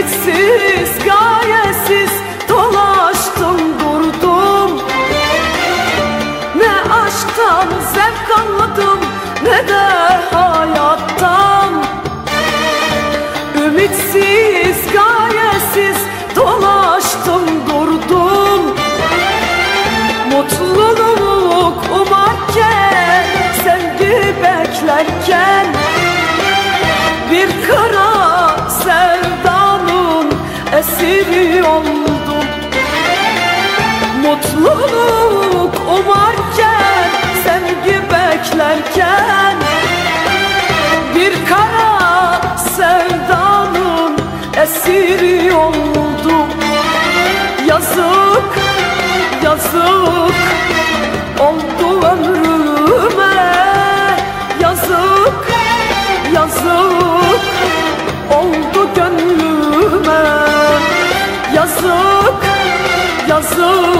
ümitsiz gayet esiri oldum. Mutluluk umarken, sevgi beklerken Bir kara sevdanın esiri oldum. Yazık, yazık oldu ömrüme. Yazık, yazık oldu gönlüme Yazık, yazık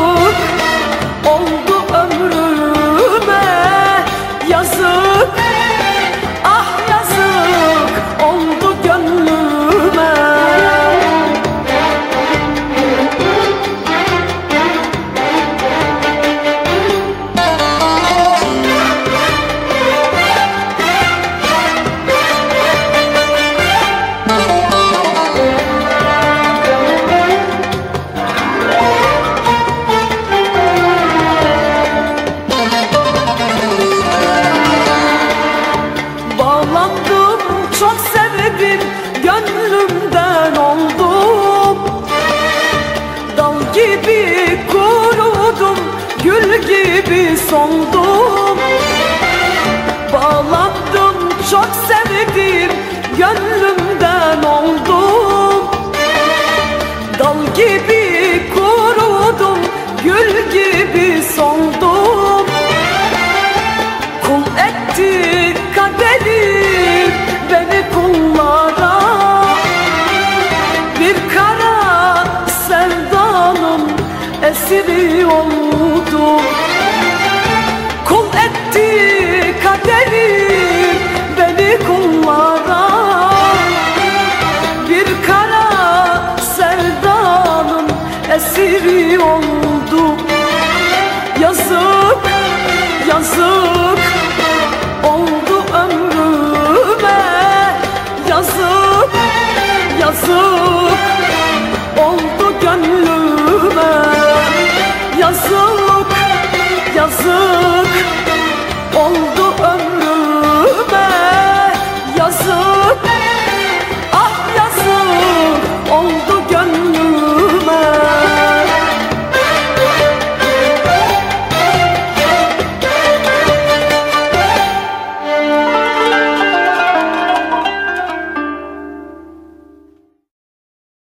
gibi kurudum gül gibi soldum Bağlandım çok sevdim gönlümden esiri oldum